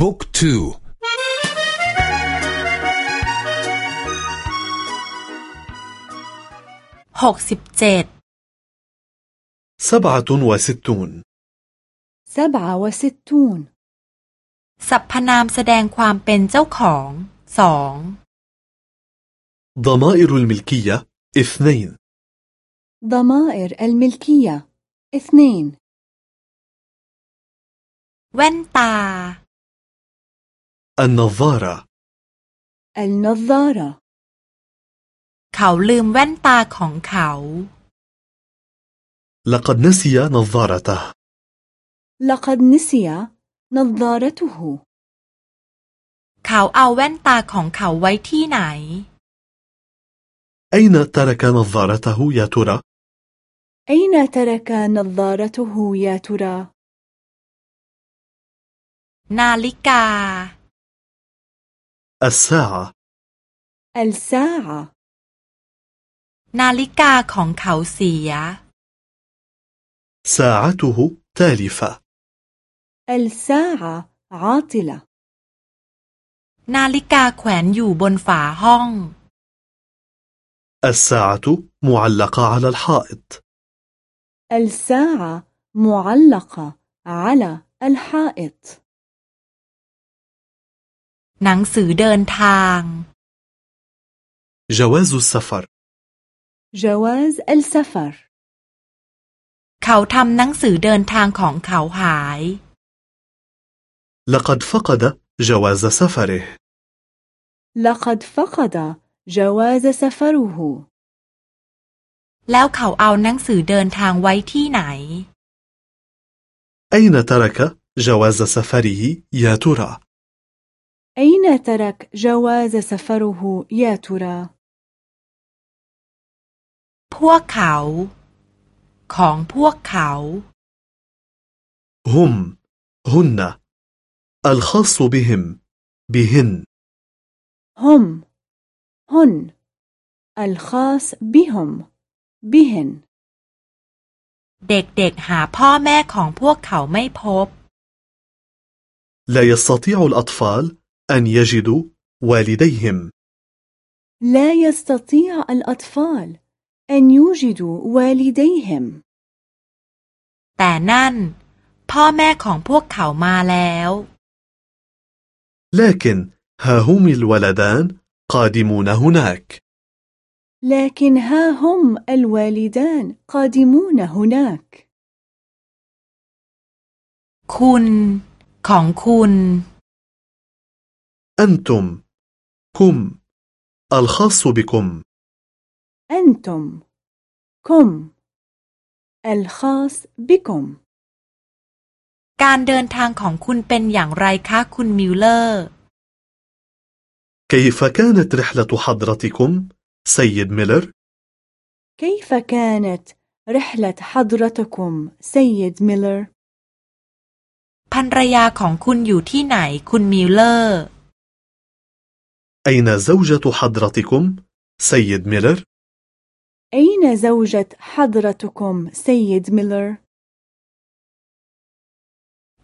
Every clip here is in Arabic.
บุ๊กทูหกสิบเจ็ด سبعة وستون سبعة وستون สรรพนามแสดงความเป็นเจ้าของสอง ضمائر الملكية اثنين ضمائر الملكية اثنين แว่นตา النظارة النظارة เขาลืมแว่นตาของเขา لقد نسي نظارته لقد نسي نظارته เขาเอาแว่นตาของเขาไว้ที่ไหน أين ترك نظارته يا ترى؟ أين ترك نظارته يا ترى؟ นาฬิกา الساعة الساعة นาฬิกาของเขาเสีย ساعته تالفة الساعة عاطلة นาฬิกาแขวนอยู่บนฝาห้อง الساعة معلقة على الحائط الساعة معلقة على الحائط หนังสือเดินทาง جواز السفر جواز السفر เขาทำหนังสือเดินทางของเขาหาย لقد فقد جواز سفره لقد فقد جواز سفره แล้วเขาเอาหนังสือเดินทางไว้ที่ไหน أين ترك جواز سفره يا ترى؟ أين ترك جواز سفره يا ترى؟ พวกเขา ของพวกเขา هم هن الخاص بهم بهن هم هن الخاص بهم بهن เด็กๆหาพ่อแม่ของพวกเขาไม่พบ لا يستطيع الأطفال أن يجدوا والديهم لا يستطيع الأطفال أن يوجدوا والديهم แต่นั่น พ่อแม่ของพวกเขามาแล้ว لكن ها هم الولدان قادمون هناك لكن ها هم الوالدان قادمون هناك คุณ ของคุณ أنتم هم الخاص بكم أنتم كم الخاص بكم การเดินทางของคุณเป็นอย่างไรคะ คุณมิลเลอร์ كيف كانت رحلة حضرتكم سيد ميلر؟ كيف كانت رحلة حضرتكم سيد ميلر؟ ภรรยาของคุณอยู่ที่ไหน คุณมิลเลอร์ أين زوجة حضرتكم سيد ميلر؟ أين زوجة حضرتكم سيد ميلر؟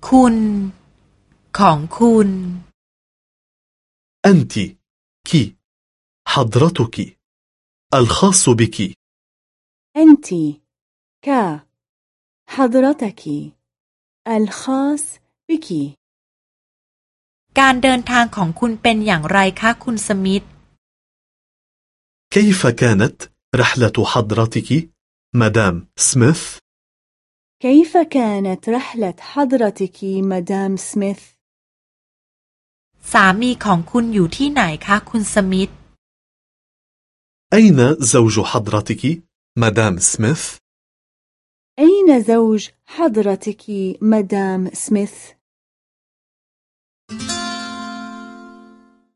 คุณ ของคุณ أنت كي حضرتك الخاص بك أنت ك حضرتك الخاص بك การเดินทางของคุณเป็นอย่างไรคะคุณสมิธ كيف كانت رحلة حضرتك مدام سميث؟ كيف كانت رحلة حضرتك مدام سميث؟ สามีของคุณอยู่ที่ไหนคะ คุณสมิธ أين زوج حضرتك مدام سميث؟ أين زوج حضرتك مدام سميث؟